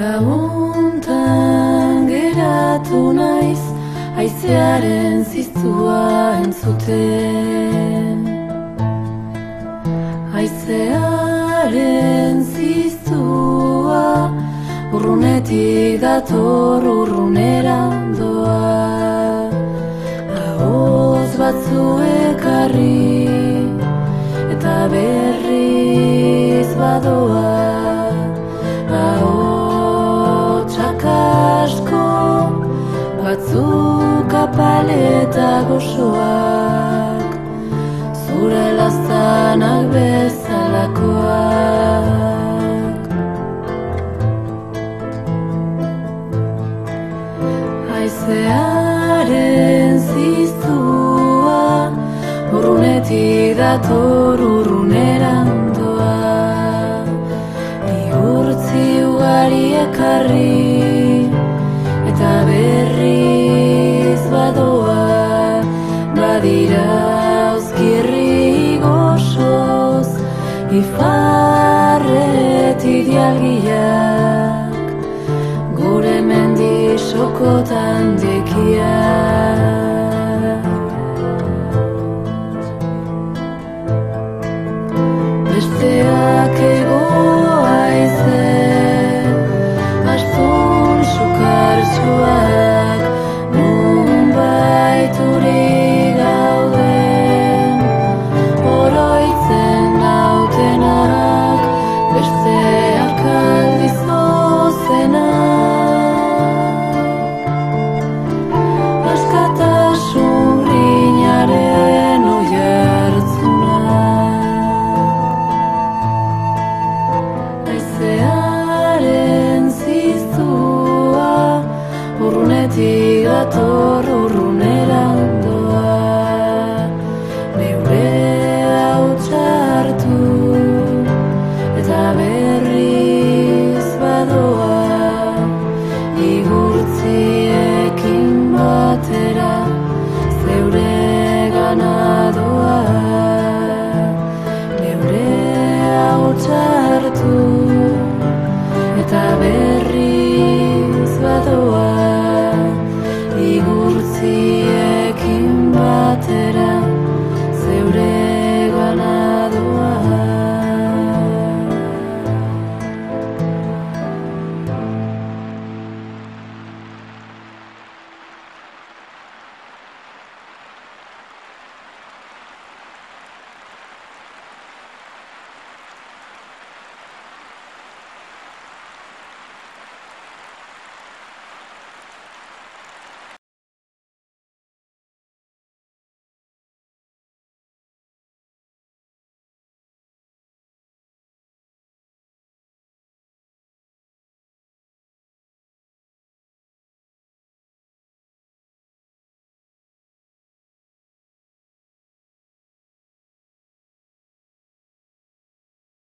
Gabuntan geratu naiz Aizearen ziztua entzuten. Aizearen ziztua Urrunetik dator urrunera doa. Ahoz batzuek harri Batzuk apaleta gozoak Zure lazanak bezalakoak. Aizearen ziztua Urrunetik dator urruneran doa Igurtzi ugari ekarri Badira uzkirri gozoz Ifarreti dialgiak barnetik ator urrunera ondoa Neure hautsa hartu eta berriz badoa Igurtzi